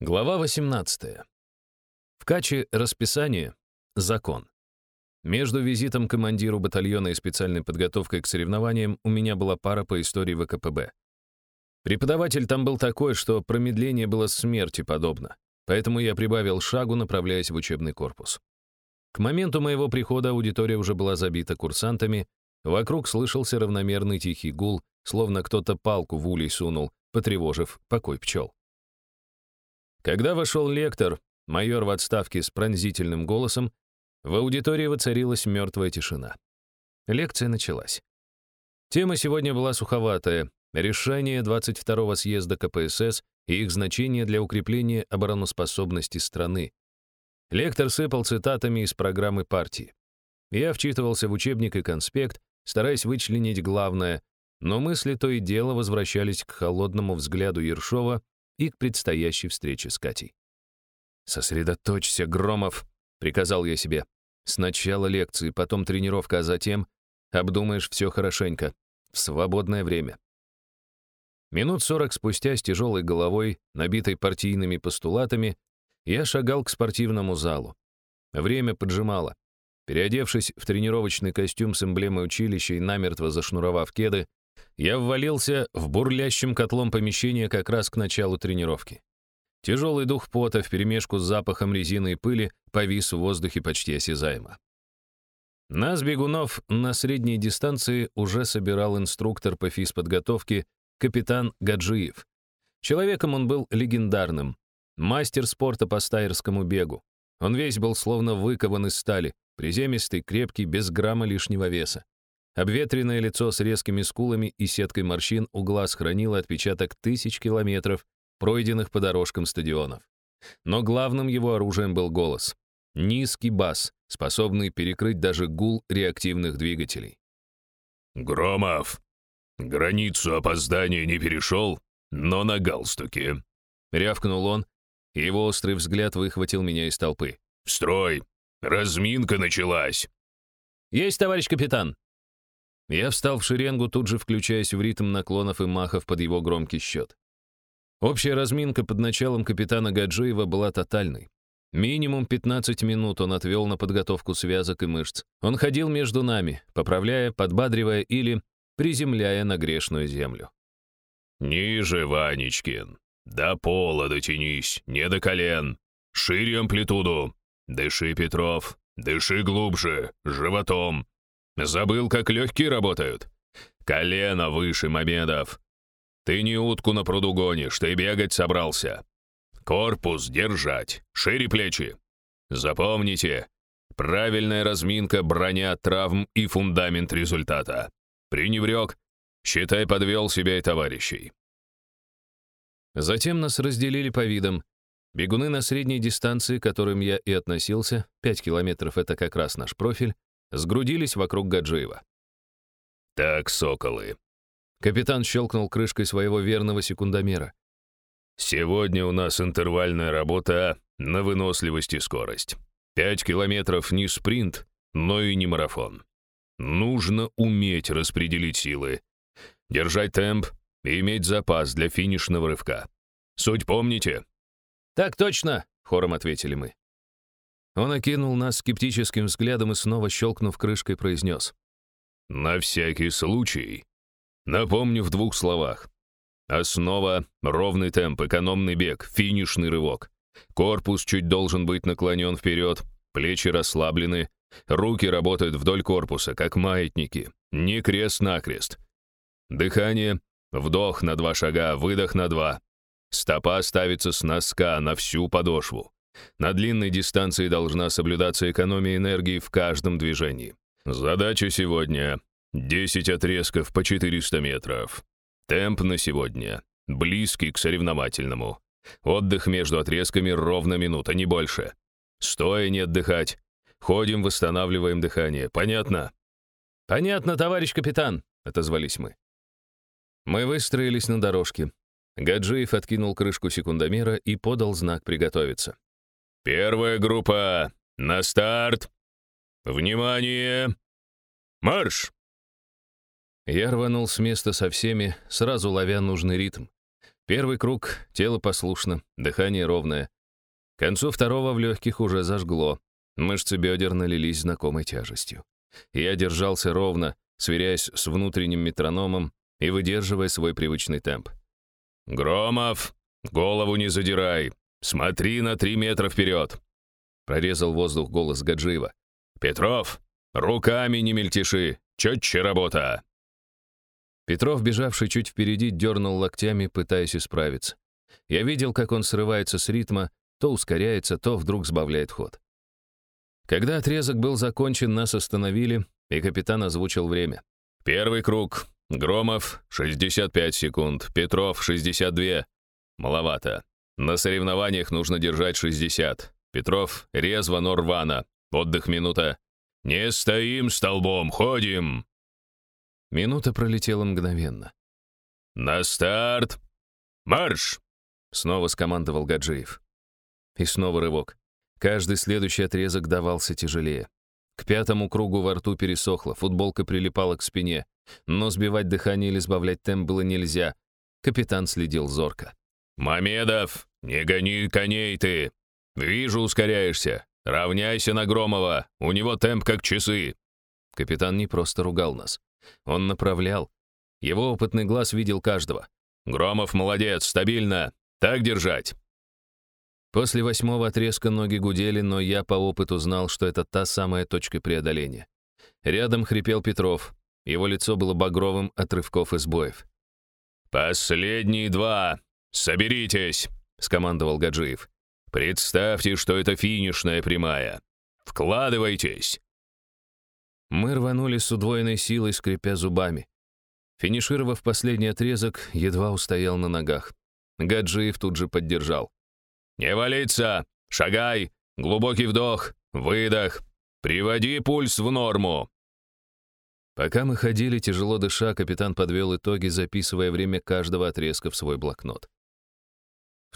Глава 18. В каче расписание — закон. Между визитом командиру батальона и специальной подготовкой к соревнованиям у меня была пара по истории ВКПБ. Преподаватель там был такой, что промедление было смерти подобно, поэтому я прибавил шагу, направляясь в учебный корпус. К моменту моего прихода аудитория уже была забита курсантами, вокруг слышался равномерный тихий гул, словно кто-то палку в улей сунул, потревожив покой пчел. Когда вошел лектор, майор в отставке с пронзительным голосом, в аудитории воцарилась мертвая тишина. Лекция началась. Тема сегодня была суховатая — решение 22-го съезда КПСС и их значение для укрепления обороноспособности страны. Лектор сыпал цитатами из программы партии. Я вчитывался в учебник и конспект, стараясь вычленить главное, но мысли то и дело возвращались к холодному взгляду Ершова и к предстоящей встрече с Катей. «Сосредоточься, Громов», — приказал я себе. «Сначала лекции, потом тренировка, а затем обдумаешь все хорошенько, в свободное время». Минут сорок спустя с тяжелой головой, набитой партийными постулатами, я шагал к спортивному залу. Время поджимало. Переодевшись в тренировочный костюм с эмблемой училища и намертво зашнуровав кеды, я ввалился в бурлящем котлом помещение как раз к началу тренировки. Тяжелый дух пота вперемешку с запахом резины и пыли повис в воздухе почти осязаемо. Нас, бегунов, на средней дистанции уже собирал инструктор по физподготовке капитан Гаджиев. Человеком он был легендарным, мастер спорта по стайерскому бегу. Он весь был словно выкован из стали, приземистый, крепкий, без грамма лишнего веса. Обветренное лицо с резкими скулами и сеткой морщин у глаз хранило отпечаток тысяч километров, пройденных по дорожкам стадионов. Но главным его оружием был голос. Низкий бас, способный перекрыть даже гул реактивных двигателей. «Громов, границу опоздания не перешел, но на галстуке», — рявкнул он, и его острый взгляд выхватил меня из толпы. «В строй! Разминка началась!» «Есть, товарищ капитан!» Я встал в шеренгу, тут же включаясь в ритм наклонов и махов под его громкий счет. Общая разминка под началом капитана Гаджиева была тотальной. Минимум 15 минут он отвел на подготовку связок и мышц. Он ходил между нами, поправляя, подбадривая или приземляя на грешную землю. «Ниже, Ванечкин. До пола дотянись, не до колен. Шире амплитуду. Дыши, Петров. Дыши глубже, животом. Забыл, как легкие работают? Колено выше, Мамедов. Ты не утку на пруду гонишь, ты бегать собрался. Корпус держать, шире плечи. Запомните, правильная разминка, броня травм и фундамент результата. Преневрек, считай, подвел себя и товарищей. Затем нас разделили по видам. Бегуны на средней дистанции, к которым я и относился, 5 километров — это как раз наш профиль, сгрудились вокруг Гаджиева. «Так, соколы». Капитан щелкнул крышкой своего верного секундомера. «Сегодня у нас интервальная работа на выносливость и скорость. Пять километров не спринт, но и не марафон. Нужно уметь распределить силы, держать темп и иметь запас для финишного рывка. Суть помните?» «Так точно!» — хором ответили мы. Он окинул нас скептическим взглядом и снова, щелкнув крышкой, произнес. «На всякий случай. Напомню в двух словах. Основа — ровный темп, экономный бег, финишный рывок. Корпус чуть должен быть наклонен вперед, плечи расслаблены, руки работают вдоль корпуса, как маятники, не крест-накрест. Дыхание — вдох на два шага, выдох на два. Стопа ставится с носка на всю подошву. На длинной дистанции должна соблюдаться экономия энергии в каждом движении. Задача сегодня — 10 отрезков по 400 метров. Темп на сегодня близкий к соревновательному. Отдых между отрезками ровно минута, не больше. Стоя не отдыхать. Ходим, восстанавливаем дыхание. Понятно? Понятно, товарищ капитан, отозвались мы. Мы выстроились на дорожке. Гаджиев откинул крышку секундомера и подал знак приготовиться. «Первая группа! На старт! Внимание! Марш!» Я рванул с места со всеми, сразу ловя нужный ритм. Первый круг, тело послушно, дыхание ровное. К концу второго в легких уже зажгло. Мышцы бедер налились знакомой тяжестью. Я держался ровно, сверяясь с внутренним метрономом и выдерживая свой привычный темп. «Громов, голову не задирай! Смотри на три метра вперед!» Прорезал воздух голос Гаджиева. «Петров, руками не мельтеши! Четче работа!» Петров, бежавший чуть впереди, дернул локтями, пытаясь исправиться. Я видел, как он срывается с ритма, то ускоряется, то вдруг сбавляет ход. Когда отрезок был закончен, нас остановили, и капитан озвучил время. «Первый круг. Громов — 65 секунд, Петров — 62. Маловато. На соревнованиях нужно держать 60. Петров — резво, но рвано. Отдых минута. Не стоим столбом, ходим!» Минута пролетела мгновенно. «На старт! Марш!» Снова скомандовал Гаджиев. И снова рывок. Каждый следующий отрезок давался тяжелее. К пятому кругу во рту пересохло, футболка прилипала к спине. Но сбивать дыхание или сбавлять темп было нельзя. Капитан следил зорко. «Мамедов, не гони коней ты! Вижу, ускоряешься. Равняйся на Громова, у него темп как часы!» Капитан не просто ругал нас. Он направлял. Его опытный глаз видел каждого. «Громов молодец, стабильно. Так держать». После восьмого отрезка ноги гудели, но я по опыту знал, что это та самая точка преодоления. Рядом хрипел Петров. Его лицо было багровым от рывков и сбоев. «Последние два! Соберитесь!» — скомандовал Гаджиев. «Представьте, что это финишная прямая. Вкладывайтесь!» Мы рванули с удвоенной силой, скрипя зубами. Финишировав последний отрезок, едва устоял на ногах. Гаджиев тут же поддержал. «Не валиться! Шагай! Глубокий вдох, выдох! Приводи пульс в норму!» Пока мы ходили, тяжело дыша, капитан подвел итоги, записывая время каждого отрезка в свой блокнот.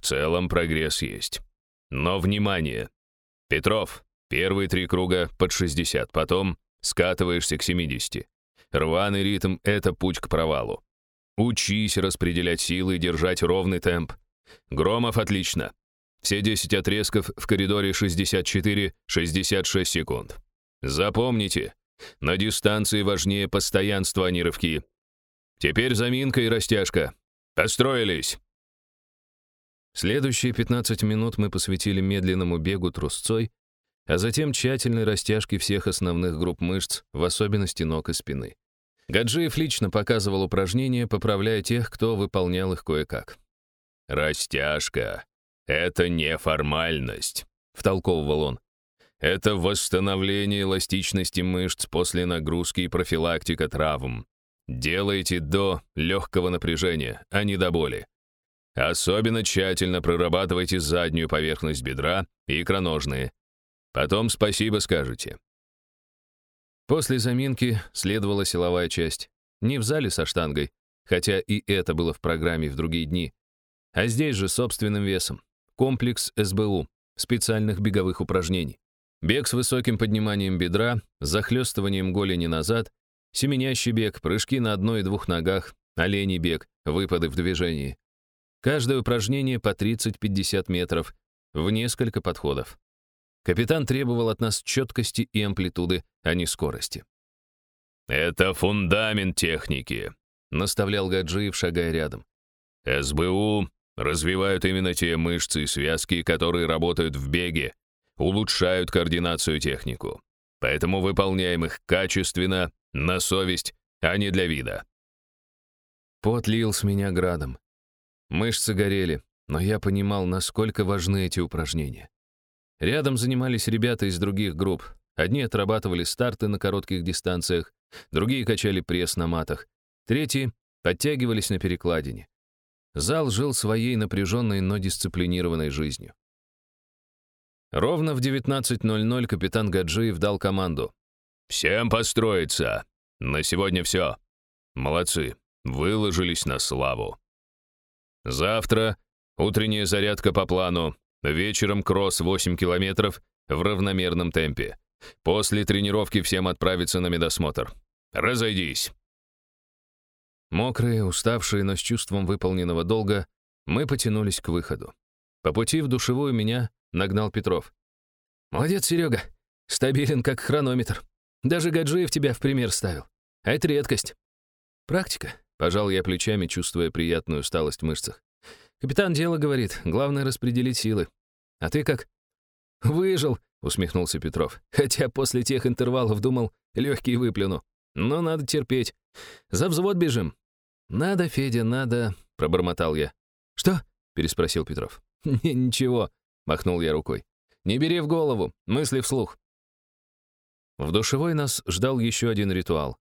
В целом прогресс есть. Но внимание! Петров, первые три круга под 60, потом скатываешься к 70. Рваный ритм — это путь к провалу. Учись распределять силы и держать ровный темп. Громов отлично. Все 10 отрезков в коридоре 64-66 секунд. Запомните, на дистанции важнее постоянство, а не рывки. Теперь заминка и растяжка. Построились. Следующие 15 минут мы посвятили медленному бегу трусцой, а затем тщательной растяжке всех основных групп мышц, в особенности ног и спины. Гаджиев лично показывал упражнения, поправляя тех, кто выполнял их кое-как. «Растяжка — это не формальность», — втолковывал он. «Это восстановление эластичности мышц после нагрузки и профилактика травм. Делайте до легкого напряжения, а не до боли. Особенно тщательно прорабатывайте заднюю поверхность бедра и икроножные. Потом спасибо скажете. После заминки следовала силовая часть. Не в зале со штангой, хотя и это было в программе в другие дни, а здесь же собственным весом. Комплекс СБУ, специальных беговых упражнений. Бег с высоким подниманием бедра, захлестыванием голени назад, семенящий бег, прыжки на одной и двух ногах, оленей бег, выпады в движении. Каждое упражнение по 30-50 метров, в несколько подходов. Капитан требовал от нас четкости и амплитуды, а не скорости. «Это фундамент техники», — наставлял Гаджиев, шагая рядом. «СБУ развивают именно те мышцы и связки, которые работают в беге, улучшают координацию технику. Поэтому выполняем их качественно, на совесть, а не для вида». Пот лил с меня градом. Мышцы горели, но я понимал, насколько важны эти упражнения. Рядом занимались ребята из других групп. Одни отрабатывали старты на коротких дистанциях, другие качали пресс на матах, третьи подтягивались на перекладине. Зал жил своей напряженной, но дисциплинированной жизнью. Ровно в 19.00 капитан Гаджиев дал команду. «Всем построиться! На сегодня все. Молодцы, выложились на славу. Завтра утренняя зарядка по плану, Вечером кросс 8 километров в равномерном темпе. После тренировки всем отправиться на медосмотр. Разойдись. Мокрые, уставшие, но с чувством выполненного долга, Мы потянулись к выходу. По пути в душевую меня нагнал Петров. «Молодец, Серега. Стабилен, как хронометр. Даже Гаджиев тебя в пример ставил. А это редкость». «Практика», — пожал я плечами, чувствуя приятную усталость в мышцах. «Капитан дело говорит, главное распределить силы. А ты как?» «Выжил», — усмехнулся Петров. «Хотя после тех интервалов думал, легкий выплюну. Но надо терпеть. За взвод бежим». «Надо, Федя, надо», — пробормотал я. «Что?» — переспросил Петров. «Ничего», — махнул я рукой. «Не бери в голову, мысли вслух». В душевой нас ждал еще один ритуал.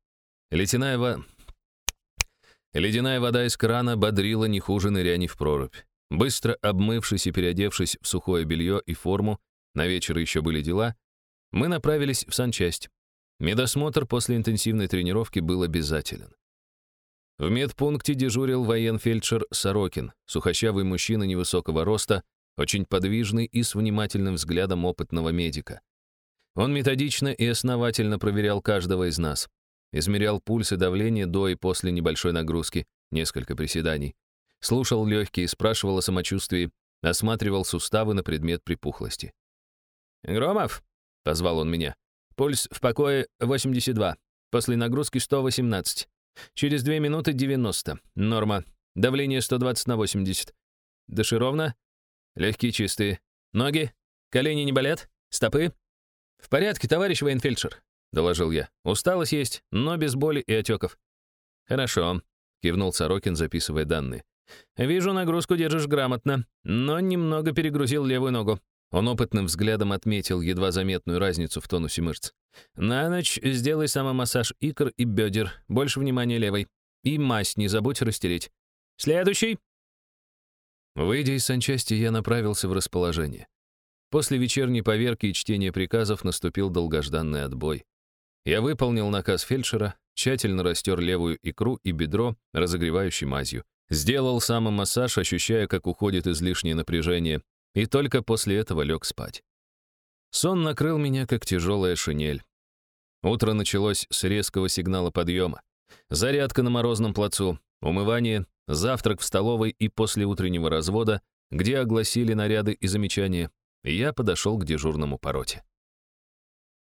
Ледяная, во... Ледяная вода из крана бодрила не хуже ныряний в прорубь. Быстро обмывшись и переодевшись в сухое белье и форму, на вечер еще были дела, мы направились в санчасть. Медосмотр после интенсивной тренировки был обязателен. В медпункте дежурил военфельдшер Сорокин, сухощавый мужчина невысокого роста, очень подвижный и с внимательным взглядом опытного медика. Он методично и основательно проверял каждого из нас. Измерял пульс и давление до и после небольшой нагрузки, несколько приседаний. Слушал легкие, спрашивал о самочувствии, осматривал суставы на предмет припухлости. «Громов!» — позвал он меня. «Пульс в покое 82. После нагрузки 118. Через две минуты 90. Норма. Давление 120 на 80. Дыши ровно. Легкие чистые. Ноги? Колени не болят? Стопы? В порядке, товарищ военфельдшер, доложил я. Усталость есть, но без боли и отеков. Хорошо, кивнул Сорокин, записывая данные. Вижу, нагрузку держишь грамотно, но немного перегрузил левую ногу. Он опытным взглядом отметил едва заметную разницу в тонусе мышц. «На ночь сделай самомассаж икр и бедер, больше внимания левой. И мазь не забудь растереть. Следующий!» Выйдя из санчасти, я направился в расположение. После вечерней поверки и чтения приказов наступил долгожданный отбой. Я выполнил наказ фельдшера, тщательно растер левую икру и бедро, разогревающей мазью. Сделал самомассаж, ощущая, как уходит излишнее напряжение, и только после этого лег спать. Сон накрыл меня, как тяжелая шинель. Утро началось с резкого сигнала подъема. Зарядка на морозном плацу, умывание, завтрак в столовой и после утреннего развода, где огласили наряды и замечания, я подошел к дежурному пороте.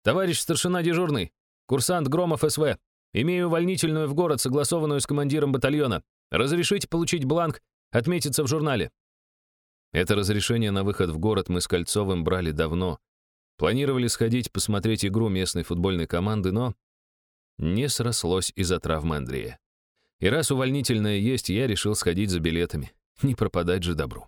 «Товарищ старшина дежурный, курсант Громов СВ, имею увольнительную в город, согласованную с командиром батальона. Разрешите получить бланк, отметиться в журнале». Это разрешение на выход в город мы с Кольцовым брали давно. Планировали сходить посмотреть игру местной футбольной команды, но не срослось из-за травмы Андрея. И раз увольнительное есть, я решил сходить за билетами. Не пропадать же добру.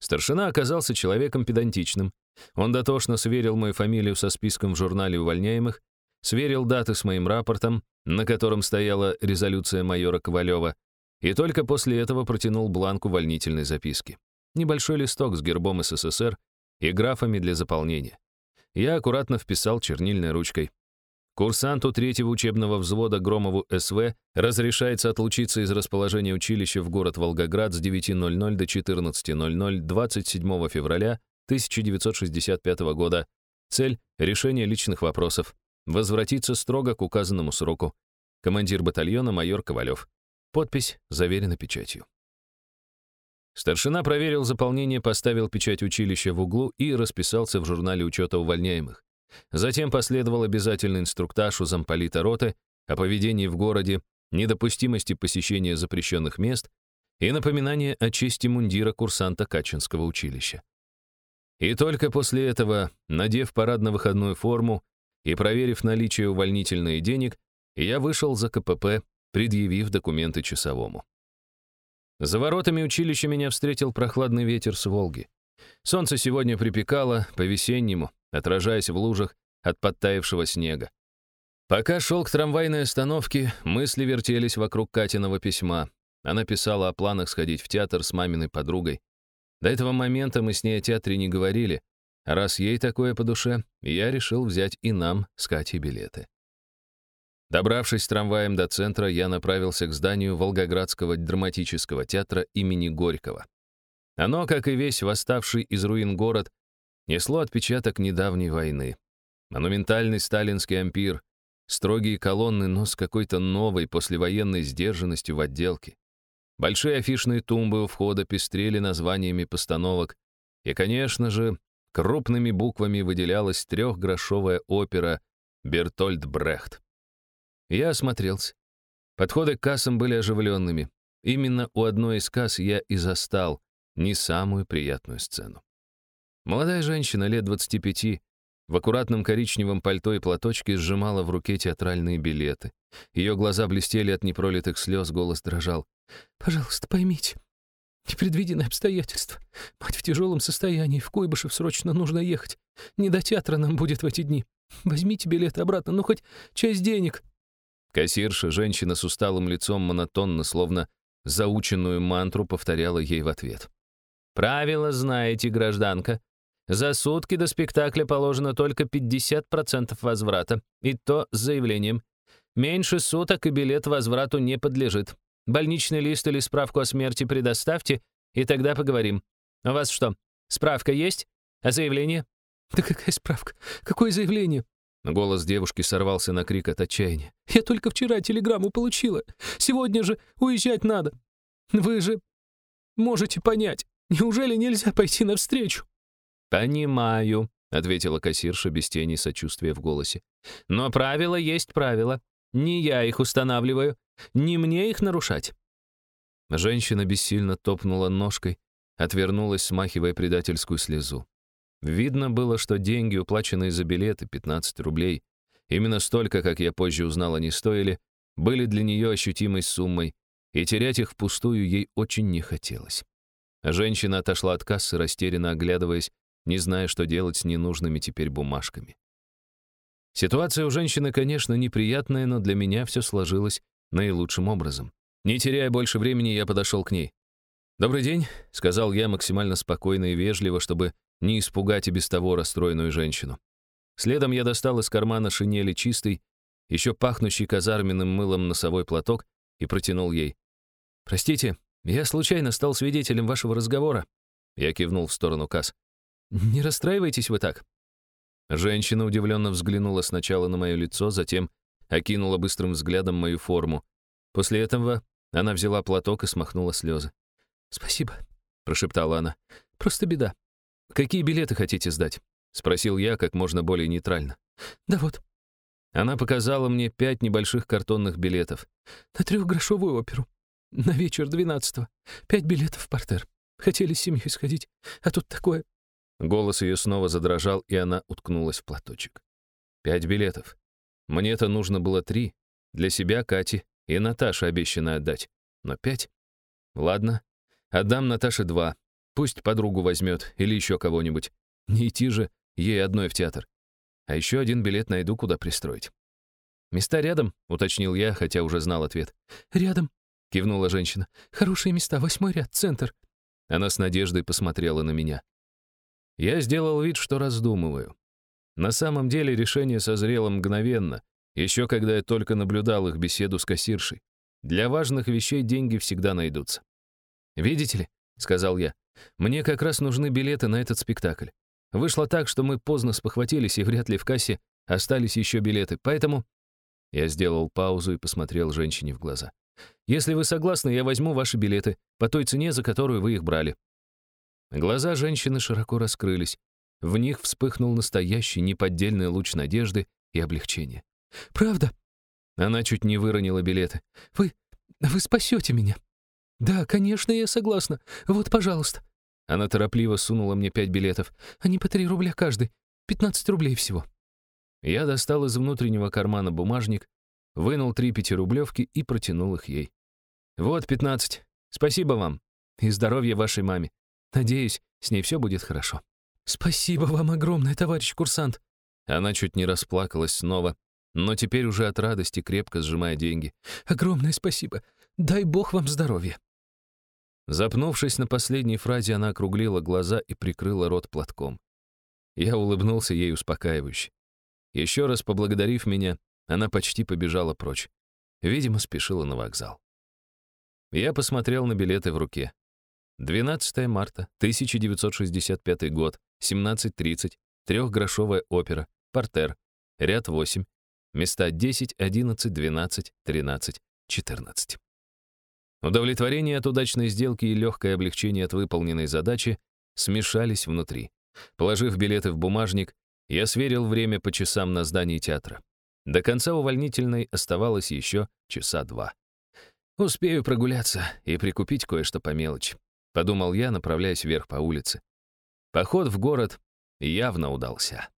Старшина оказался человеком педантичным. Он дотошно сверил мою фамилию со списком в журнале увольняемых, сверил даты с моим рапортом, на котором стояла резолюция майора Ковалева, и только после этого протянул бланк увольнительной записки небольшой листок с гербом СССР и графами для заполнения. Я аккуратно вписал чернильной ручкой. Курсанту третьего учебного взвода Громову СВ разрешается отлучиться из расположения училища в город Волгоград с 9.00 до 14.00 27 февраля 1965 года. Цель — решение личных вопросов. Возвратиться строго к указанному сроку. Командир батальона майор Ковалев. Подпись заверена печатью. Старшина проверил заполнение, поставил печать училища в углу и расписался в журнале учета увольняемых. Затем последовал обязательный инструктаж у замполита роты о поведении в городе, недопустимости посещения запрещенных мест и напоминание о чести мундира курсанта Качинского училища. И только после этого, надев парадно-выходную форму и проверив наличие увольнительных денег, я вышел за КПП, предъявив документы часовому. За воротами училища меня встретил прохладный ветер с Волги. Солнце сегодня припекало по-весеннему, отражаясь в лужах от подтаявшего снега. Пока шел к трамвайной остановке, мысли вертелись вокруг Катиного письма. Она писала о планах сходить в театр с маминой подругой. До этого момента мы с ней о театре не говорили, раз ей такое по душе, я решил взять и нам с Катей билеты. Добравшись трамваем до центра, я направился к зданию Волгоградского драматического театра имени Горького. Оно, как и весь восставший из руин город, несло отпечаток недавней войны. Монументальный сталинский ампир, строгие колонны, но с какой-то новой послевоенной сдержанностью в отделке. Большие афишные тумбы у входа пестрели названиями постановок, и, конечно же, крупными буквами выделялась трехгрошовая опера «Бертольд Брехт». Я осмотрелся. Подходы к кассам были оживленными. Именно у одной из касс я и застал не самую приятную сцену. Молодая женщина лет 25 в аккуратном коричневом пальто и платочке сжимала в руке театральные билеты. Ее глаза блестели от непролитых слез, голос дрожал. «Пожалуйста, поймите, непредвиденное обстоятельство. Мать в тяжелом состоянии, в Куйбышев срочно нужно ехать. Не до театра нам будет в эти дни. Возьмите билеты обратно, ну хоть часть денег». Кассирша, женщина с усталым лицом, монотонно, словно заученную мантру, повторяла ей в ответ. «Правила знаете, гражданка. За сутки до спектакля положено только 50% возврата, и то с заявлением. Меньше суток и билет возврату не подлежит. Больничный лист или справку о смерти предоставьте, и тогда поговорим. У вас что, справка есть? А заявление? Да какая справка? Какое заявление? Голос девушки сорвался на крик от отчаяния. «Я только вчера телеграмму получила. Сегодня же уезжать надо. Вы же можете понять. Неужели нельзя пойти навстречу?» «Понимаю», — ответила кассирша без тени сочувствия в голосе. «Но правила есть правила. Не я их устанавливаю. Не мне их нарушать». Женщина бессильно топнула ножкой, отвернулась, смахивая предательскую слезу. Видно было, что деньги, уплаченные за билеты, 15 рублей, именно столько, как я позже узнал, они стоили, были для нее ощутимой суммой, и терять их впустую ей очень не хотелось. Женщина отошла от кассы, растерянно оглядываясь, не зная, что делать с ненужными теперь бумажками. Ситуация у женщины, конечно, неприятная, но для меня все сложилось наилучшим образом. Не теряя больше времени, я подошел к ней. «Добрый день», — сказал я максимально спокойно и вежливо, чтобы не испугать и без того расстроенную женщину. Следом я достал из кармана шинели чистый, еще пахнущий казарменным мылом носовой платок и протянул ей. «Простите, я случайно стал свидетелем вашего разговора». Я кивнул в сторону касс. «Не расстраивайтесь вы так». Женщина удивленно взглянула сначала на мое лицо, затем окинула быстрым взглядом мою форму. После этого она взяла платок и смахнула слезы. «Спасибо», — прошептала она. «Просто беда. Какие билеты хотите сдать?» — спросил я как можно более нейтрально. «Да вот». Она показала мне пять небольших картонных билетов. «На трехгрошовую оперу. На вечер двенадцатого. Пять билетов в портер. Хотели с семьей сходить, а тут такое. Голос ее снова задрожал, и она уткнулась в платочек. Пять билетов. Мне-то нужно было три. Для себя, Кати и Наташе обещано отдать. Но пять? Ладно. Отдам Наташе два. Пусть подругу возьмет или еще кого-нибудь. Не идти же ей одной в театр. А еще один билет найду, куда пристроить. «Места рядом?» — уточнил я, хотя уже знал ответ. «Рядом», — кивнула женщина. «Хорошие места, восьмой ряд, центр». Она с надеждой посмотрела на меня. Я сделал вид, что раздумываю. На самом деле решение созрело мгновенно, еще когда я только наблюдал их беседу с кассиршей. Для важных вещей деньги всегда найдутся. «Видите ли», — сказал я, — «мне как раз нужны билеты на этот спектакль. Вышло так, что мы поздно спохватились, и вряд ли в кассе остались еще билеты, поэтому...» Я сделал паузу и посмотрел женщине в глаза. «Если вы согласны, я возьму ваши билеты по той цене, за которую вы их брали. Глаза женщины широко раскрылись. В них вспыхнул настоящий неподдельный луч надежды и облегчения. «Правда?» Она чуть не выронила билеты. «Вы... вы спасете меня?» «Да, конечно, я согласна. Вот, пожалуйста». Она торопливо сунула мне пять билетов. Они по три рубля каждый. Пятнадцать рублей всего. Я достал из внутреннего кармана бумажник, вынул три пятирублевки и протянул их ей. «Вот пятнадцать. Спасибо вам. И здоровья вашей маме. Надеюсь, с ней все будет хорошо. Спасибо вам огромное, товарищ курсант. Она чуть не расплакалась снова, но теперь уже от радости крепко сжимая деньги. Огромное спасибо. Дай бог вам здоровья. Запнувшись на последней фразе, она округлила глаза и прикрыла рот платком. Я улыбнулся ей успокаивающе. Еще раз поблагодарив меня, она почти побежала прочь. Видимо, спешила на вокзал. Я посмотрел на билеты в руке. 12 марта, 1965 год, 17.30, трехгрошовая опера, портер, ряд 8, места 10, 11, 12, 13, 14. Удовлетворение от удачной сделки и легкое облегчение от выполненной задачи смешались внутри. Положив билеты в бумажник, я сверил время по часам на здании театра. До конца увольнительной оставалось еще часа два. «Успею прогуляться и прикупить кое-что по мелочи», — подумал я, направляясь вверх по улице. Поход в город явно удался.